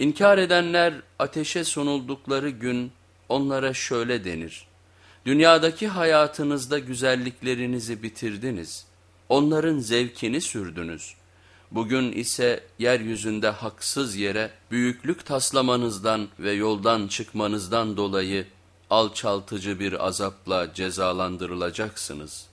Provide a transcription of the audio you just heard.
İnkar edenler ateşe sonuldukları gün onlara şöyle denir. Dünyadaki hayatınızda güzelliklerinizi bitirdiniz. Onların zevkini sürdünüz. Bugün ise yeryüzünde haksız yere büyüklük taslamanızdan ve yoldan çıkmanızdan dolayı alçaltıcı bir azapla cezalandırılacaksınız.''